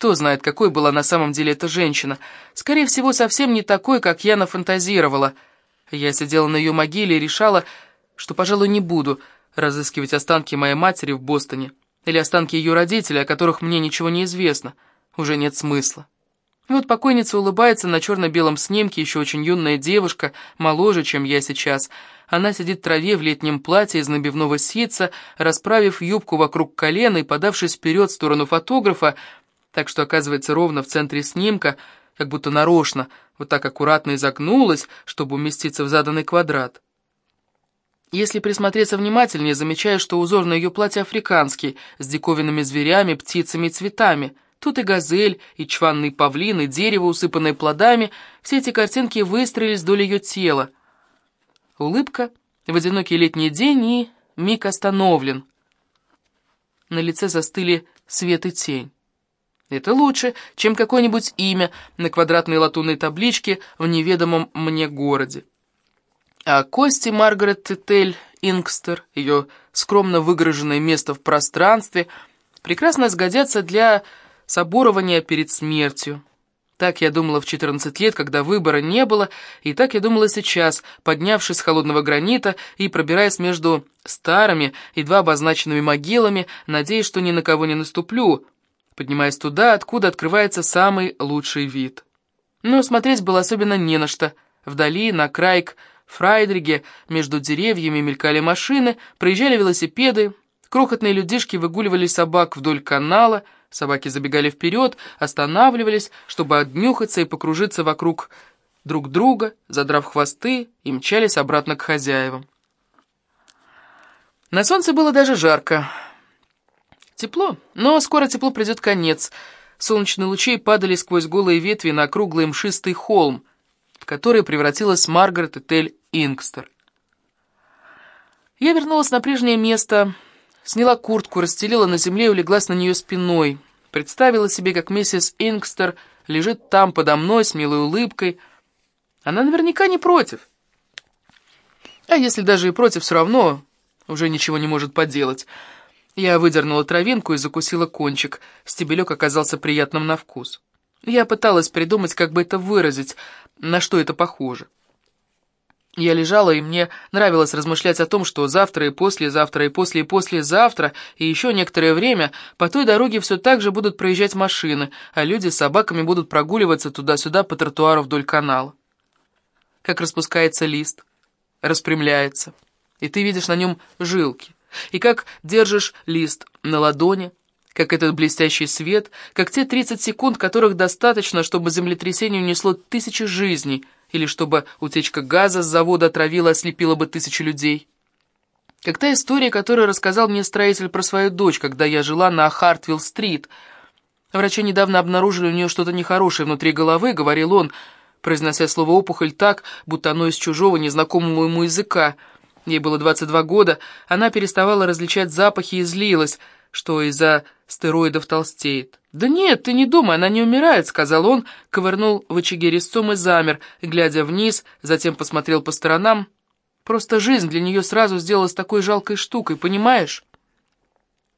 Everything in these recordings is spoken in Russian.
Кто знает, какой была на самом деле эта женщина. Скорее всего, совсем не такой, как я нафантазировала. Я сидела на ее могиле и решала, что, пожалуй, не буду разыскивать останки моей матери в Бостоне. Или останки ее родителей, о которых мне ничего не известно. Уже нет смысла. И вот покойница улыбается на черно-белом снимке, еще очень юная девушка, моложе, чем я сейчас. Она сидит в траве в летнем платье из набивного ситца, расправив юбку вокруг колена и подавшись вперед в сторону фотографа, так что оказывается ровно в центре снимка, как будто нарочно, вот так аккуратно изогнулась, чтобы уместиться в заданный квадрат. Если присмотреться внимательнее, замечаю, что узор на ее платье африканский, с диковинными зверями, птицами и цветами — Тут и газель, и чванный павлин, и дерево, усыпанное плодами. Все эти картинки выстроились вдоль ее тела. Улыбка, в одинокий летний день и миг остановлен. На лице застыли свет и тень. Это лучше, чем какое-нибудь имя на квадратной латунной табличке в неведомом мне городе. А кости Маргарет Тетель Ингстер, ее скромно выгороженное место в пространстве, прекрасно сгодятся для соборования перед смертью. Так я думала в 14 лет, когда выбора не было, и так я думала сейчас, поднявшись с холодного гранита и пробираясь между старыми, едва обозначенными могилами, надеясь, что ни на кого не наступлю, поднимаясь туда, откуда открывается самый лучший вид. Но смотреть было особенно не на что. Вдали, на крайк, Фрайдриге, между деревьями мелькали машины, проезжали велосипеды, крохотные людишки выгуливали собак вдоль канала — Собаки забегали вперед, останавливались, чтобы отнюхаться и покружиться вокруг друг друга, задрав хвосты, и мчались обратно к хозяевам. На солнце было даже жарко. Тепло, но скоро тепло придет конец. Солнечные лучи падали сквозь голые ветви на круглый мшистый холм, в который превратилась Маргарет Этель Ингстер. Я вернулась на прежнее место — Сняла куртку, расстелила на земле и улеглась на нее спиной. Представила себе, как миссис Ингстер лежит там подо мной с милой улыбкой. Она наверняка не против. А если даже и против, все равно уже ничего не может поделать. Я выдернула травинку и закусила кончик. Стебелек оказался приятным на вкус. Я пыталась придумать, как бы это выразить, на что это похоже. Я лежала, и мне нравилось размышлять о том, что завтра и послезавтра, и после и послезавтра, и еще некоторое время по той дороге все так же будут проезжать машины, а люди с собаками будут прогуливаться туда-сюда по тротуару вдоль канала. Как распускается лист, распрямляется, и ты видишь на нем жилки, и как держишь лист на ладони, как этот блестящий свет, как те 30 секунд, которых достаточно, чтобы землетрясение унесло тысячи жизней — или чтобы утечка газа с завода отравила, ослепила бы тысячи людей. Как та история, которую рассказал мне строитель про свою дочь, когда я жила на Хартвилл-стрит. Врачи недавно обнаружили у нее что-то нехорошее внутри головы, говорил он, произнося слово «опухоль» так, будто оно из чужого, незнакомого ему языка. Ей было 22 года, она переставала различать запахи и злилась, что из-за стероидов толстеет. «Да нет, ты не думай, она не умирает», — сказал он, ковырнул в очаге резцом и замер, глядя вниз, затем посмотрел по сторонам. «Просто жизнь для нее сразу сделалась такой жалкой штукой, понимаешь?»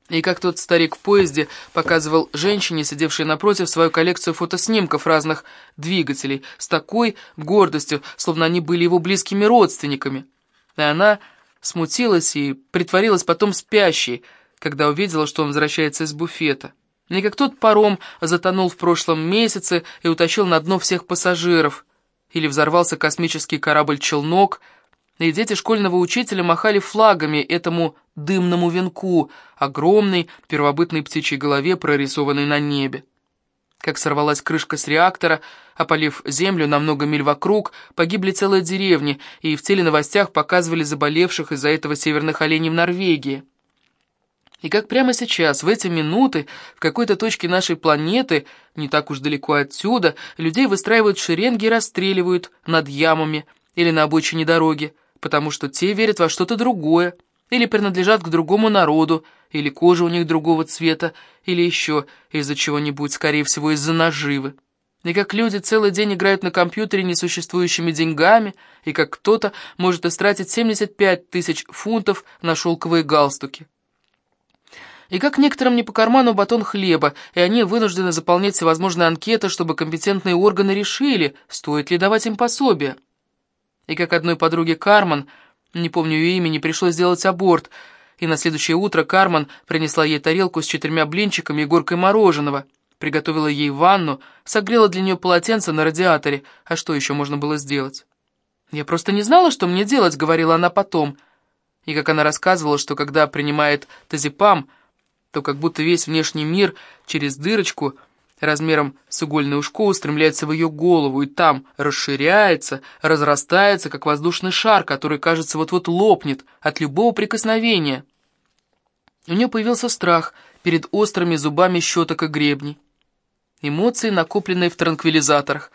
И как тот старик в поезде показывал женщине, сидевшей напротив, свою коллекцию фотоснимков разных двигателей, с такой гордостью, словно они были его близкими родственниками. И она смутилась и притворилась потом спящей, когда увидела, что он возвращается из буфета. Не как тот паром затонул в прошлом месяце и утащил на дно всех пассажиров. Или взорвался космический корабль-челнок, и дети школьного учителя махали флагами этому дымному венку, огромной первобытной птичьей голове, прорисованной на небе. Как сорвалась крышка с реактора, опалив землю на много миль вокруг, погибли целые деревни, и в теленовостях показывали заболевших из-за этого северных оленей в Норвегии. И как прямо сейчас, в эти минуты, в какой-то точке нашей планеты, не так уж далеко отсюда, людей выстраивают шеренги и расстреливают над ямами или на обочине дороги, потому что те верят во что-то другое, или принадлежат к другому народу, или кожа у них другого цвета, или еще из-за чего-нибудь, скорее всего, из-за наживы. И как люди целый день играют на компьютере несуществующими деньгами, и как кто-то может истратить 75 тысяч фунтов на шелковые галстуки. И как некоторым не по карману батон хлеба, и они вынуждены заполнять всевозможные анкеты, чтобы компетентные органы решили, стоит ли давать им пособие. И как одной подруге Карман, не помню ее имени, пришлось сделать аборт, и на следующее утро Карман принесла ей тарелку с четырьмя блинчиками и горкой мороженого, приготовила ей ванну, согрела для нее полотенце на радиаторе, а что еще можно было сделать? «Я просто не знала, что мне делать», — говорила она потом. И как она рассказывала, что когда принимает тазепам, то как будто весь внешний мир через дырочку размером с игольное ушко устремляется в ее голову и там расширяется, разрастается, как воздушный шар, который, кажется, вот-вот лопнет от любого прикосновения. У нее появился страх перед острыми зубами щеток и гребней. Эмоции, накопленные в транквилизаторах.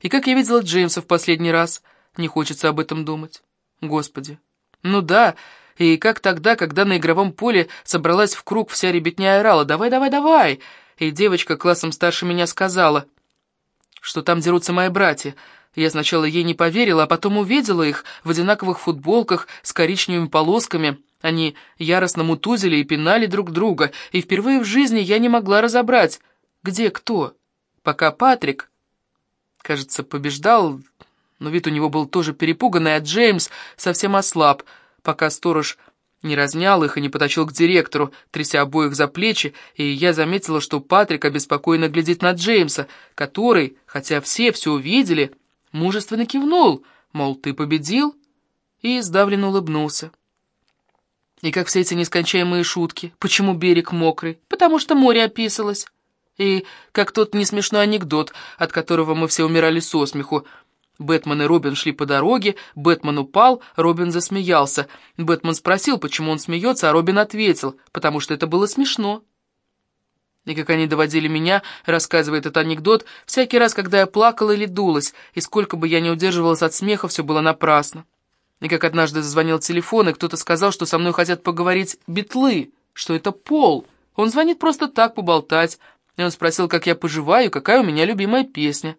И как я видела Джеймса в последний раз, не хочется об этом думать. Господи. Ну да, и как тогда, когда на игровом поле собралась в круг вся ребятня и орала «Давай, давай, давай!» И девочка классом старше меня сказала, что там дерутся мои братья. Я сначала ей не поверила, а потом увидела их в одинаковых футболках с коричневыми полосками. Они яростно мутузили и пинали друг друга, и впервые в жизни я не могла разобрать, где кто. Пока Патрик, кажется, побеждал, но вид у него был тоже перепуганный, а Джеймс совсем ослаб — пока сторож не разнял их и не потащил к директору, тряся обоих за плечи, и я заметила, что Патрик обеспокоенно глядит на Джеймса, который, хотя все все увидели, мужественно кивнул, мол, ты победил, и сдавленно улыбнулся. И как все эти нескончаемые шутки, почему берег мокрый, потому что море описалось. И как тот несмешной анекдот, от которого мы все умирали со смеху, Бэтмен и Робин шли по дороге, Бэтмен упал, Робин засмеялся. Бэтмен спросил, почему он смеется, а Робин ответил, потому что это было смешно. И как они доводили меня, рассказывая этот анекдот, всякий раз, когда я плакала или дулась, и сколько бы я ни удерживалась от смеха, все было напрасно. И как однажды зазвонил телефон, и кто-то сказал, что со мной хотят поговорить битлы, что это Пол. Он звонит просто так, поболтать. И он спросил, как я поживаю, какая у меня любимая песня.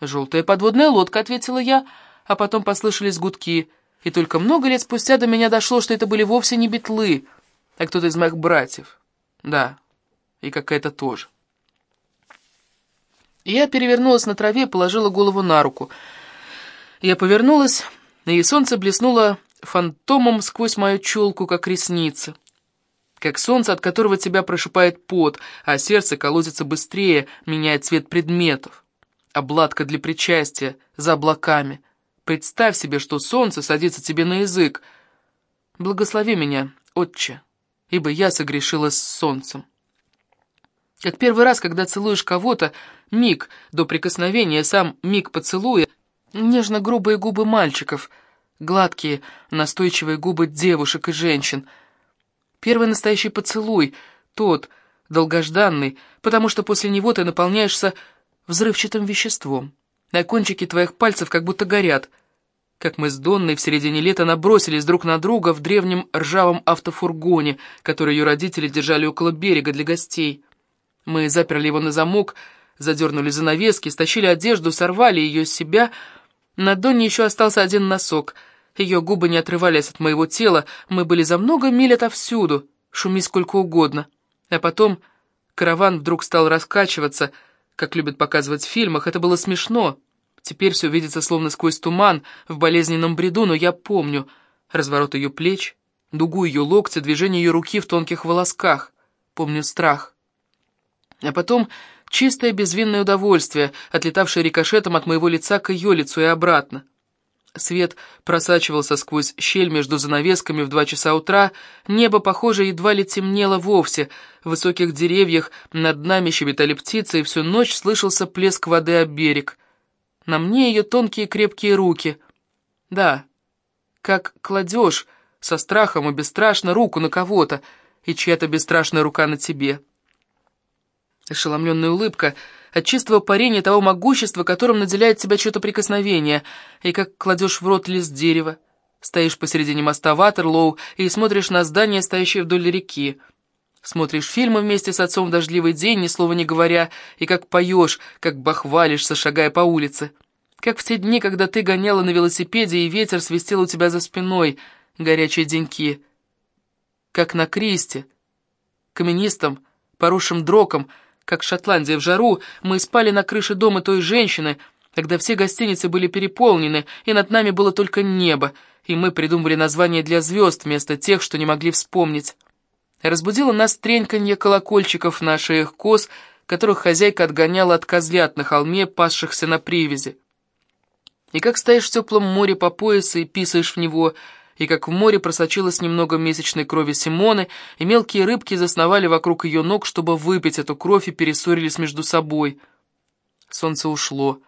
«Желтая подводная лодка», — ответила я, а потом послышались гудки, и только много лет спустя до меня дошло, что это были вовсе не битлы, а кто-то из моих братьев. Да, и какая-то тоже. Я перевернулась на траве и положила голову на руку. Я повернулась, и солнце блеснуло фантомом сквозь мою челку, как ресница. Как солнце, от которого тебя прошипает пот, а сердце колотится быстрее, меняет цвет предметов обладка для причастия, за облаками. Представь себе, что солнце садится тебе на язык. Благослови меня, отче, ибо я согрешила с солнцем. Как первый раз, когда целуешь кого-то, миг до прикосновения, сам миг поцелуя, нежно-грубые губы мальчиков, гладкие, настойчивые губы девушек и женщин. Первый настоящий поцелуй, тот, долгожданный, потому что после него ты наполняешься взрывчатым веществом. На кончики твоих пальцев как будто горят. Как мы с Донной в середине лета набросились друг на друга в древнем ржавом автофургоне, который ее родители держали около берега для гостей. Мы заперли его на замок, задернули занавески, стащили одежду, сорвали ее с себя. На Донне еще остался один носок. Ее губы не отрывались от моего тела, мы были за много миль отовсюду, шуми сколько угодно. А потом караван вдруг стал раскачиваться — как любят показывать в фильмах, это было смешно. Теперь все видится словно сквозь туман, в болезненном бреду, но я помню разворот ее плеч, дугу ее локтя, движение ее руки в тонких волосках. Помню страх. А потом чистое безвинное удовольствие, отлетавшее рикошетом от моего лица к ее лицу и обратно. Свет просачивался сквозь щель между занавесками в два часа утра, небо, похоже, едва ли темнело вовсе, в высоких деревьях над нами щебетали птицы, и всю ночь слышался плеск воды о берег. На мне ее тонкие крепкие руки. Да, как кладешь со страхом и бесстрашно руку на кого-то, и чья-то бесстрашная рука на тебе. Ошеломленная улыбка — от чистого парения того могущества, которым наделяет тебя что-то прикосновение, и как кладешь в рот лист дерева. Стоишь посередине моста Ватерлоу и смотришь на здание, стоящее вдоль реки. Смотришь фильмы вместе с отцом в дождливый день, ни слова не говоря, и как поешь, как бахвалишься, шагая по улице. Как в те дни, когда ты гоняла на велосипеде, и ветер свистел у тебя за спиной, горячие деньки. Как на кресте, каменистом, поросшим дроком, как Шотландия в жару, мы спали на крыше дома той женщины, когда все гостиницы были переполнены, и над нами было только небо, и мы придумывали названия для звезд вместо тех, что не могли вспомнить. Разбудило нас треньканье колокольчиков на шеях коз, которых хозяйка отгоняла от козлят на холме, пасшихся на привязи. И как стоишь в теплом море по поясу и писаешь в него, и как в море просочилось немного месячной крови Симоны, и мелкие рыбки засновали вокруг ее ног, чтобы выпить эту кровь и перессорились между собой. Солнце ушло,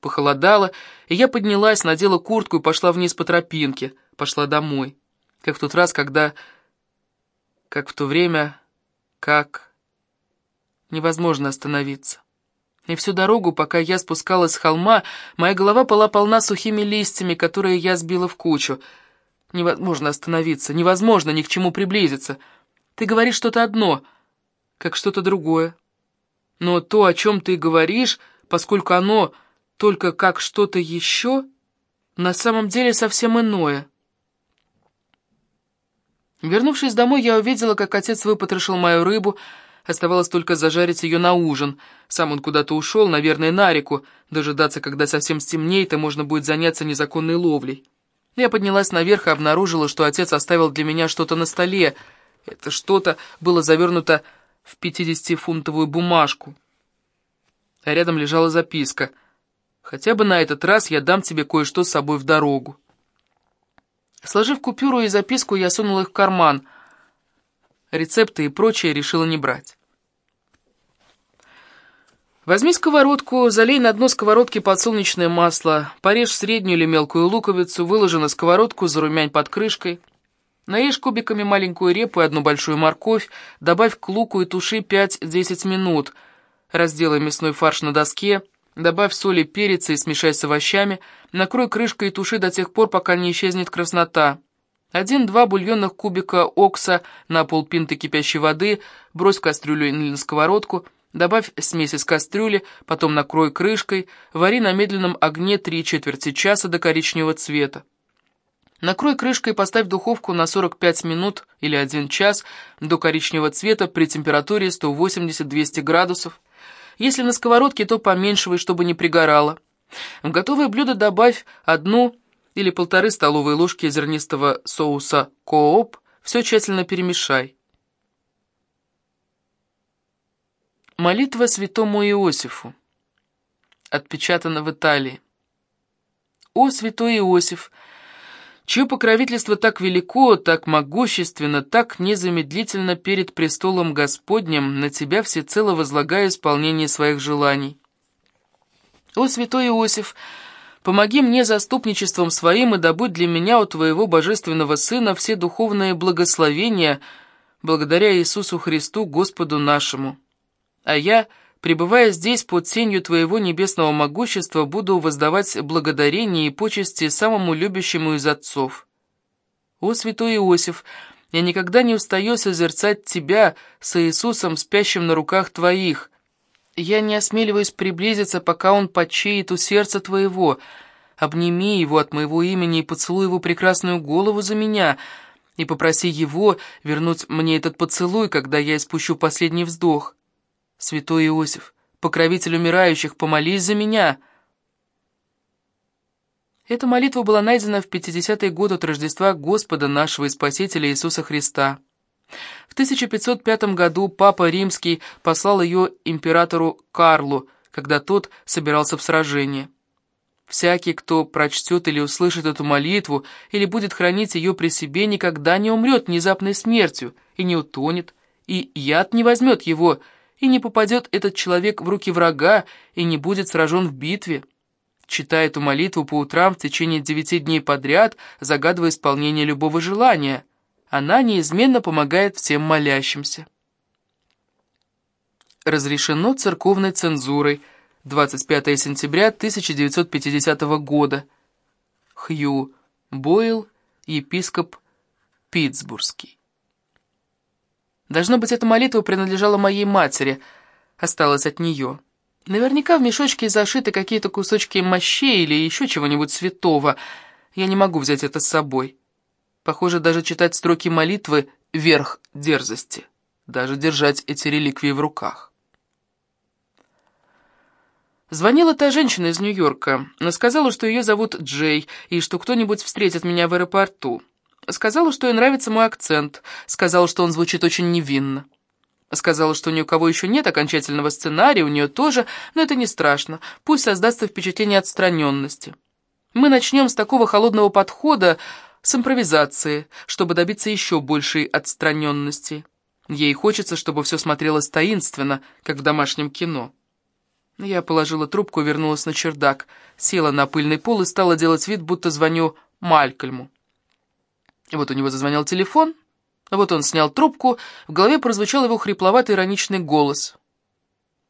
похолодало, и я поднялась, надела куртку и пошла вниз по тропинке, пошла домой. Как в тот раз, когда... Как в то время... Как... Невозможно остановиться. И всю дорогу, пока я спускалась с холма, моя голова была полна сухими листьями, которые я сбила в кучу. Невозможно остановиться, невозможно ни к чему приблизиться. Ты говоришь что-то одно, как что-то другое. Но то, о чем ты говоришь, поскольку оно только как что-то еще, на самом деле совсем иное. Вернувшись домой, я увидела, как отец выпотрошил мою рыбу, Оставалось только зажарить ее на ужин. Сам он куда-то ушел, наверное, на реку. Дожидаться, когда совсем стемнеет, и можно будет заняться незаконной ловлей. Я поднялась наверх и обнаружила, что отец оставил для меня что-то на столе. Это что-то было завернуто в пятидесятифунтовую бумажку. А рядом лежала записка. «Хотя бы на этот раз я дам тебе кое-что с собой в дорогу». Сложив купюру и записку, я сунула их в карман — рецепты и прочее решила не брать. Возьми сковородку, залей на дно сковородки подсолнечное масло, порежь среднюю или мелкую луковицу, выложи на сковородку, зарумянь под крышкой. Нарежь кубиками маленькую репу и одну большую морковь, добавь к луку и туши 5-10 минут. Разделай мясной фарш на доске, добавь соль и перец и смешай с овощами, накрой крышкой и туши до тех пор, пока не исчезнет краснота. Один-два бульонных кубика окса на полпинты кипящей воды, брось в кастрюлю или на сковородку, добавь смесь из кастрюли, потом накрой крышкой, вари на медленном огне три четверти часа до коричневого цвета. Накрой крышкой и поставь духовку на 45 минут или 1 час до коричневого цвета при температуре 180-200 градусов. Если на сковородке, то поменьшивай, чтобы не пригорало. В готовое блюдо добавь одну или полторы столовые ложки зернистого соуса кооп, все тщательно перемешай. Молитва святому Иосифу. Отпечатана в Италии. О, святой Иосиф, чье покровительство так велико, так могущественно, так незамедлительно перед престолом Господним, на тебя всецело возлагаю исполнение своих желаний. О, святой Иосиф, Помоги мне заступничеством своим и добудь для меня у Твоего Божественного Сына все духовные благословения, благодаря Иисусу Христу, Господу нашему. А я, пребывая здесь под тенью Твоего небесного могущества, буду воздавать благодарение и почести самому любящему из отцов. О, святой Иосиф, я никогда не устаю созерцать Тебя с Иисусом, спящим на руках Твоих, я не осмеливаюсь приблизиться, пока он почеет у сердца твоего. Обними его от моего имени и поцелуй его прекрасную голову за меня, и попроси его вернуть мне этот поцелуй, когда я испущу последний вздох. Святой Иосиф, покровитель умирающих, помолись за меня». Эта молитва была найдена в 50-й год от Рождества Господа нашего и Спасителя Иисуса Христа. В 1505 году Папа Римский послал ее императору Карлу, когда тот собирался в сражение. Всякий, кто прочтет или услышит эту молитву, или будет хранить ее при себе, никогда не умрет внезапной смертью, и не утонет, и яд не возьмет его, и не попадет этот человек в руки врага, и не будет сражен в битве. Читай эту молитву по утрам в течение девяти дней подряд, загадывая исполнение любого желания — она неизменно помогает всем молящимся. Разрешено церковной цензурой 25 сентября 1950 года. Хью Бойл, епископ Питтсбургский. Должно быть, эта молитва принадлежала моей матери, осталась от нее. Наверняка в мешочке зашиты какие-то кусочки мощей или еще чего-нибудь святого. Я не могу взять это с собой. Похоже, даже читать строки молитвы — верх дерзости. даже держать эти реликвии в руках. Звонила та женщина из Нью-Йорка. Сказала, что ее зовут Джей, и что кто-нибудь встретит меня в аэропорту. Сказала, что ей нравится мой акцент. Сказала, что он звучит очень невинно. Сказала, что ни у кого еще нет окончательного сценария, у нее тоже, но это не страшно. Пусть создастся впечатление отстраненности. Мы начнем с такого холодного подхода, с импровизации, чтобы добиться еще большей отстраненности. Ей хочется, чтобы все смотрелось таинственно, как в домашнем кино. Я положила трубку и вернулась на чердак, села на пыльный пол и стала делать вид, будто звоню Малькольму. Вот у него зазвонил телефон, вот он снял трубку, в голове прозвучал его хрипловатый ироничный голос.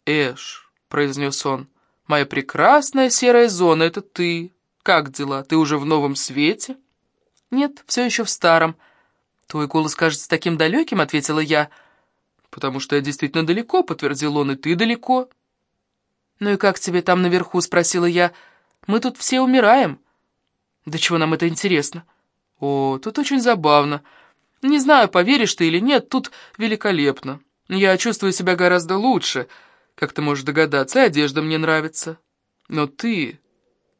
«Эш», — произнес он, — «моя прекрасная серая зона, это ты. Как дела? Ты уже в новом свете?» «Нет, все еще в старом». «Твой голос кажется таким далеким», — ответила я. «Потому что я действительно далеко», — подтвердил он, — «и ты далеко». «Ну и как тебе там наверху?» — спросила я. «Мы тут все умираем». «Да чего нам это интересно?» «О, тут очень забавно. Не знаю, поверишь ты или нет, тут великолепно. Я чувствую себя гораздо лучше, как ты можешь догадаться, и одежда мне нравится. Но ты...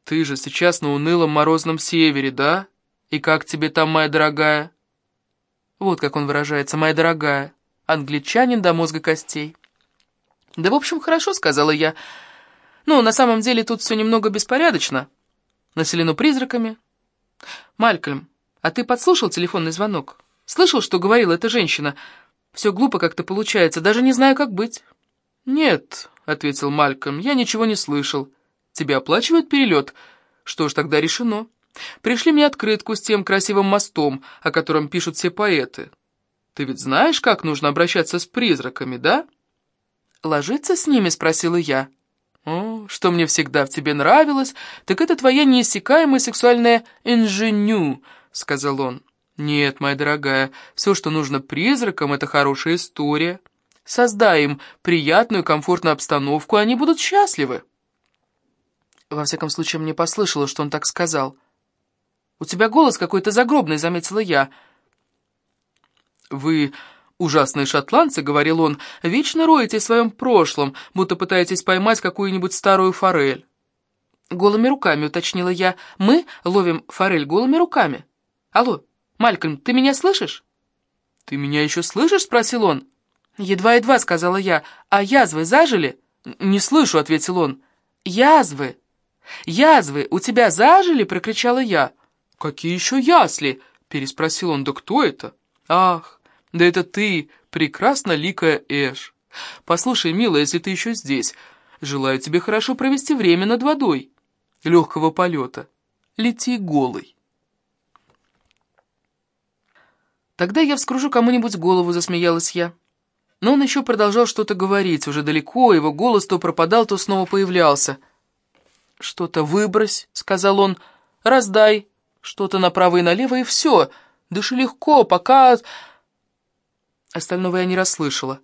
ты же сейчас на унылом морозном севере, да? И как тебе там, моя дорогая?» Вот как он выражается, моя дорогая. Англичанин до мозга костей. «Да, в общем, хорошо», — сказала я. «Ну, на самом деле тут все немного беспорядочно. Населено призраками. Малькольм, а ты подслушал телефонный звонок? Слышал, что говорила эта женщина? Все глупо как-то получается, даже не знаю, как быть». «Нет», — ответил Малькольм, — «я ничего не слышал. Тебе оплачивают перелет? Что ж, тогда решено. Пришли мне открытку с тем красивым мостом, о котором пишут все поэты. Ты ведь знаешь, как нужно обращаться с призраками, да?» «Ложиться с ними?» — спросила я. «О, что мне всегда в тебе нравилось, так это твоя неиссякаемая сексуальная инженю», — сказал он. «Нет, моя дорогая, все, что нужно призракам, это хорошая история. Создай им приятную, комфортную обстановку, они будут счастливы». Во всяком случае, мне послышалось, что он так сказал. «У тебя голос какой-то загробный», — заметила я. «Вы ужасные шотландцы», — говорил он, — «вечно роете в своем прошлом, будто пытаетесь поймать какую-нибудь старую форель». «Голыми руками», — уточнила я. «Мы ловим форель голыми руками». «Алло, Малькольм, ты меня слышишь?» «Ты меня еще слышишь?» — спросил он. «Едва-едва», — сказала я. «А язвы зажили?» «Не слышу», — ответил он. «Язвы! Язвы у тебя зажили?» — прокричала я. «Какие еще ясли?» — переспросил он. «Да кто это?» «Ах, да это ты, прекрасно ликая Эш. Послушай, милая, если ты еще здесь, желаю тебе хорошо провести время над водой. Легкого полета. Лети голый. Тогда я вскружу кому-нибудь голову, засмеялась я. Но он еще продолжал что-то говорить, уже далеко, его голос то пропадал, то снова появлялся. «Что-то выбрось», — сказал он, — «раздай, что-то направо и налево, и все. Дыши легко, пока...» Остального я не расслышала.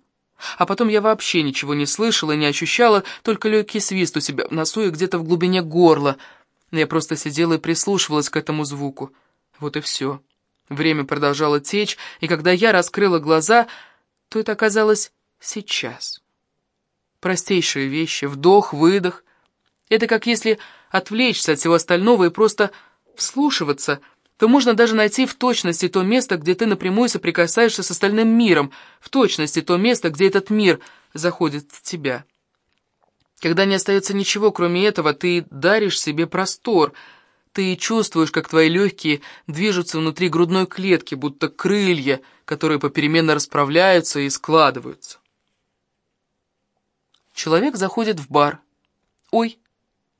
А потом я вообще ничего не слышала, не ощущала, только легкий свист у себя в носу и где-то в глубине горла. Я просто сидела и прислушивалась к этому звуку. Вот и все. Время продолжало течь, и когда я раскрыла глаза, то это оказалось сейчас. Простейшие вещи, вдох, выдох. Это как если отвлечься от всего остального и просто вслушиваться — то можно даже найти в точности то место, где ты напрямую соприкасаешься с остальным миром, в точности то место, где этот мир заходит в тебя. Когда не остается ничего, кроме этого, ты даришь себе простор, ты чувствуешь, как твои легкие движутся внутри грудной клетки, будто крылья, которые попеременно расправляются и складываются. Человек заходит в бар. Ой,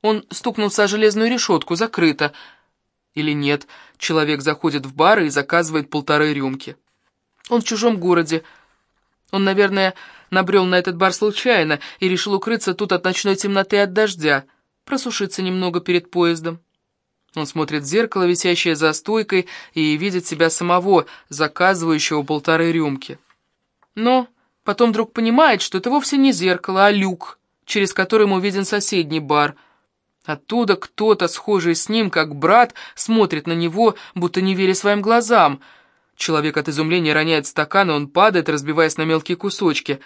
он стукнулся о железную решетку, закрыто, или нет, человек заходит в бар и заказывает полторы рюмки. Он в чужом городе. Он, наверное, набрел на этот бар случайно и решил укрыться тут от ночной темноты и от дождя, просушиться немного перед поездом. Он смотрит в зеркало, висящее за стойкой, и видит себя самого, заказывающего полторы рюмки. Но потом вдруг понимает, что это вовсе не зеркало, а люк, через который ему виден соседний бар — Оттуда кто-то, схожий с ним, как брат, смотрит на него, будто не веря своим глазам. Человек от изумления роняет стакан, и он падает, разбиваясь на мелкие кусочки.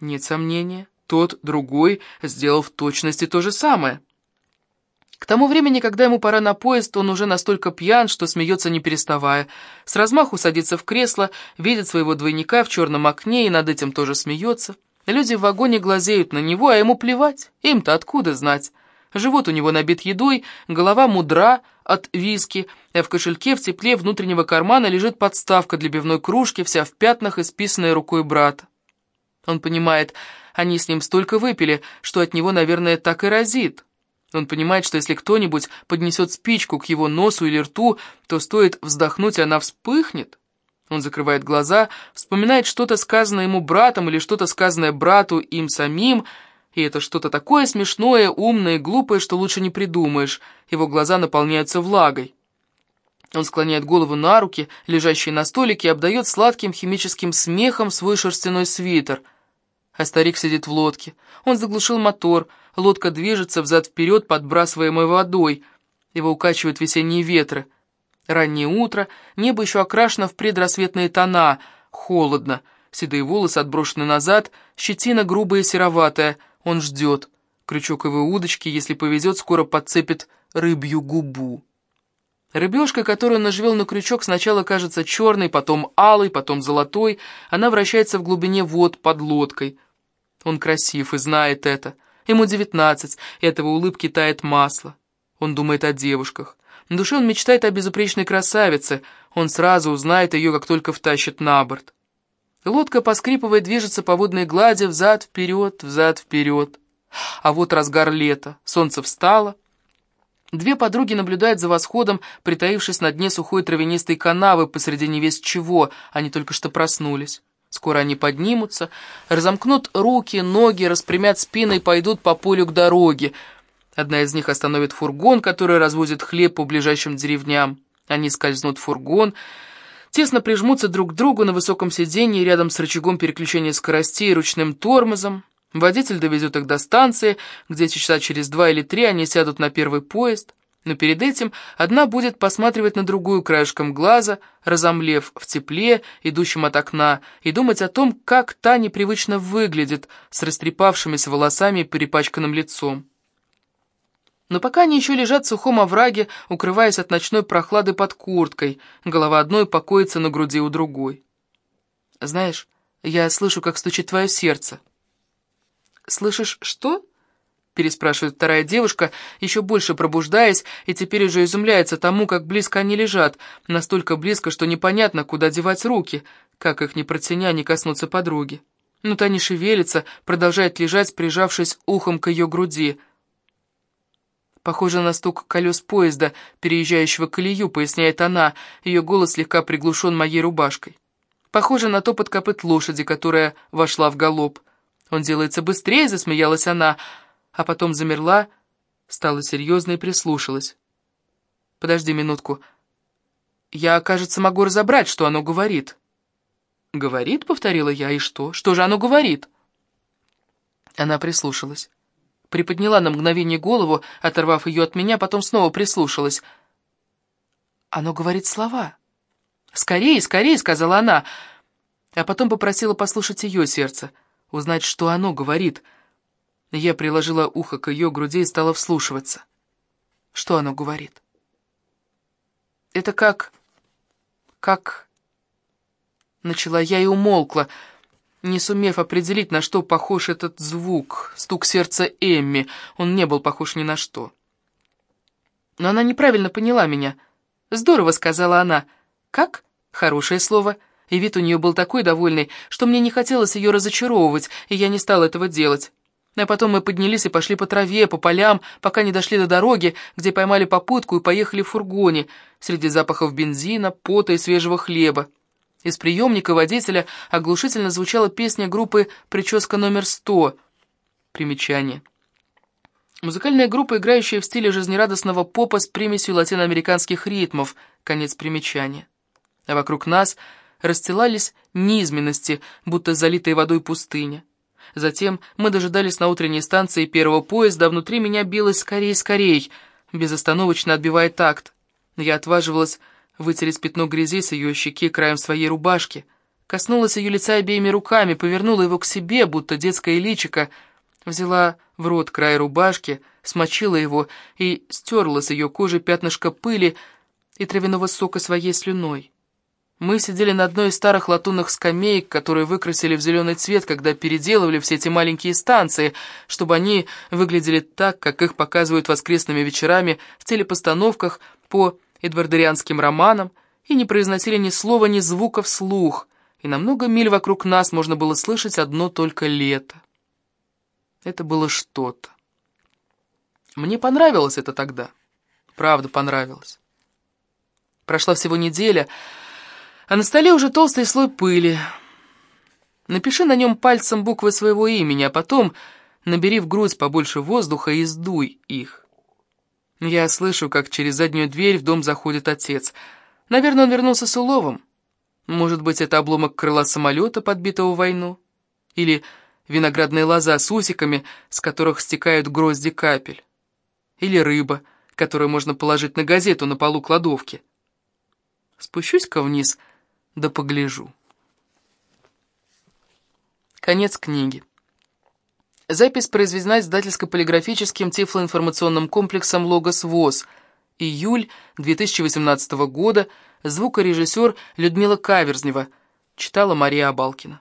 Нет сомнения, тот, другой, сделал в точности то же самое. К тому времени, когда ему пора на поезд, он уже настолько пьян, что смеется не переставая. С размаху садится в кресло, видит своего двойника в черном окне и над этим тоже смеется. Люди в вагоне глазеют на него, а ему плевать. Им-то откуда знать? Живот у него набит едой, голова мудра от виски, а в кошельке в тепле внутреннего кармана лежит подставка для бивной кружки, вся в пятнах, исписанная рукой брата. Он понимает, они с ним столько выпили, что от него, наверное, так и разит. Он понимает, что если кто-нибудь поднесет спичку к его носу или рту, то стоит вздохнуть, и она вспыхнет. Он закрывает глаза, вспоминает что-то сказанное ему братом или что-то сказанное брату им самим, и это что-то такое смешное, умное и глупое, что лучше не придумаешь. Его глаза наполняются влагой. Он склоняет голову на руки, лежащие на столике, и обдает сладким химическим смехом свой шерстяной свитер. А старик сидит в лодке. Он заглушил мотор, лодка движется взад-вперед, подбрасываемой водой. Его укачивают весенние ветры. Раннее утро, небо еще окрашено в предрассветные тона, холодно, седые волосы отброшены назад, щетина грубая и сероватая, он ждет. Крючок его удочки, если повезет, скоро подцепит рыбью губу. Рыбешка, которую он наживел на крючок, сначала кажется черной, потом алой, потом золотой. Она вращается в глубине вод под лодкой. Он красив и знает это. Ему девятнадцать, и этого улыбки тает масло. Он думает о девушках. На душе он мечтает о безупречной красавице, он сразу узнает ее, как только втащит на борт. Лодка, поскрипывая, движется по водной глади взад-вперед, взад-вперед. А вот разгар лета, солнце встало. Две подруги наблюдают за восходом, притаившись на дне сухой травянистой канавы посреди невесть чего, они только что проснулись. Скоро они поднимутся, разомкнут руки, ноги, распрямят спины и пойдут по полю к дороге — Одна из них остановит фургон, который развозит хлеб по ближайшим деревням. Они скользнут в фургон, тесно прижмутся друг к другу на высоком сиденье рядом с рычагом переключения скоростей и ручным тормозом. Водитель довезет их до станции, где часа через два или три они сядут на первый поезд. Но перед этим одна будет посматривать на другую краешком глаза, разомлев в тепле, идущем от окна, и думать о том, как та непривычно выглядит, с растрепавшимися волосами и перепачканным лицом. Но пока они еще лежат в сухом овраге, укрываясь от ночной прохлады под курткой, голова одной покоится на груди у другой. «Знаешь, я слышу, как стучит твое сердце». «Слышишь, что?» — переспрашивает вторая девушка, еще больше пробуждаясь, и теперь уже изумляется тому, как близко они лежат, настолько близко, что непонятно, куда девать руки, как их не протяня, не коснуться подруги. Но та не шевелится, продолжает лежать, прижавшись ухом к ее груди — Похоже на стук колес поезда, переезжающего колею, поясняет она, ее голос слегка приглушен моей рубашкой. Похоже на топот копыт лошади, которая вошла в галоп. Он делается быстрее, засмеялась она, а потом замерла, стала серьезной и прислушалась. Подожди минутку. Я, кажется, могу разобрать, что оно говорит. «Говорит?» — повторила я. «И что? Что же оно говорит?» Она прислушалась приподняла на мгновение голову, оторвав ее от меня, потом снова прислушалась. «Оно говорит слова». «Скорее, скорее!» — сказала она, а потом попросила послушать ее сердце, узнать, что оно говорит. Я приложила ухо к ее груди и стала вслушиваться. Что оно говорит? «Это как... как...» Начала я и умолкла, — не сумев определить, на что похож этот звук, стук сердца Эмми, он не был похож ни на что. Но она неправильно поняла меня. «Здорово», — сказала она. «Как?» — хорошее слово. И вид у нее был такой довольный, что мне не хотелось ее разочаровывать, и я не стала этого делать. А потом мы поднялись и пошли по траве, по полям, пока не дошли до дороги, где поймали попутку и поехали в фургоне, среди запахов бензина, пота и свежего хлеба. Из приемника водителя оглушительно звучала песня группы «Прическа номер 100». Примечание. Музыкальная группа, играющая в стиле жизнерадостного попа с примесью латиноамериканских ритмов. Конец примечания. А вокруг нас расстилались низменности, будто залитые водой пустыня. Затем мы дожидались на утренней станции первого поезда, а внутри меня билось скорей-скорей, безостановочно отбивая такт. Я отваживалась вытереть пятно грязи с ее щеки краем своей рубашки, коснулась ее лица обеими руками, повернула его к себе, будто детское личико, взяла в рот край рубашки, смочила его и стерла с ее кожи пятнышко пыли и травяного сока своей слюной. Мы сидели на одной из старых латунных скамеек, которые выкрасили в зеленый цвет, когда переделывали все эти маленькие станции, чтобы они выглядели так, как их показывают воскресными вечерами в телепостановках по эдвардерианским романам, и не произносили ни слова, ни звука вслух, и на много миль вокруг нас можно было слышать одно только лето. Это было что-то. Мне понравилось это тогда. Правда, понравилось. Прошла всего неделя, а на столе уже толстый слой пыли. Напиши на нем пальцем буквы своего имени, а потом набери в грудь побольше воздуха и сдуй их. Я слышу, как через заднюю дверь в дом заходит отец. Наверное, он вернулся с уловом. Может быть, это обломок крыла самолета, подбитого в войну? Или виноградная лоза с усиками, с которых стекают грозди капель? Или рыба, которую можно положить на газету на полу кладовки? Спущусь-ка вниз — да погляжу. Конец книги. Запись произведена издательско-полиграфическим тифлоинформационным комплексом «Логос ВОЗ». Июль 2018 года. Звукорежиссер Людмила Каверзнева. Читала Мария Абалкина.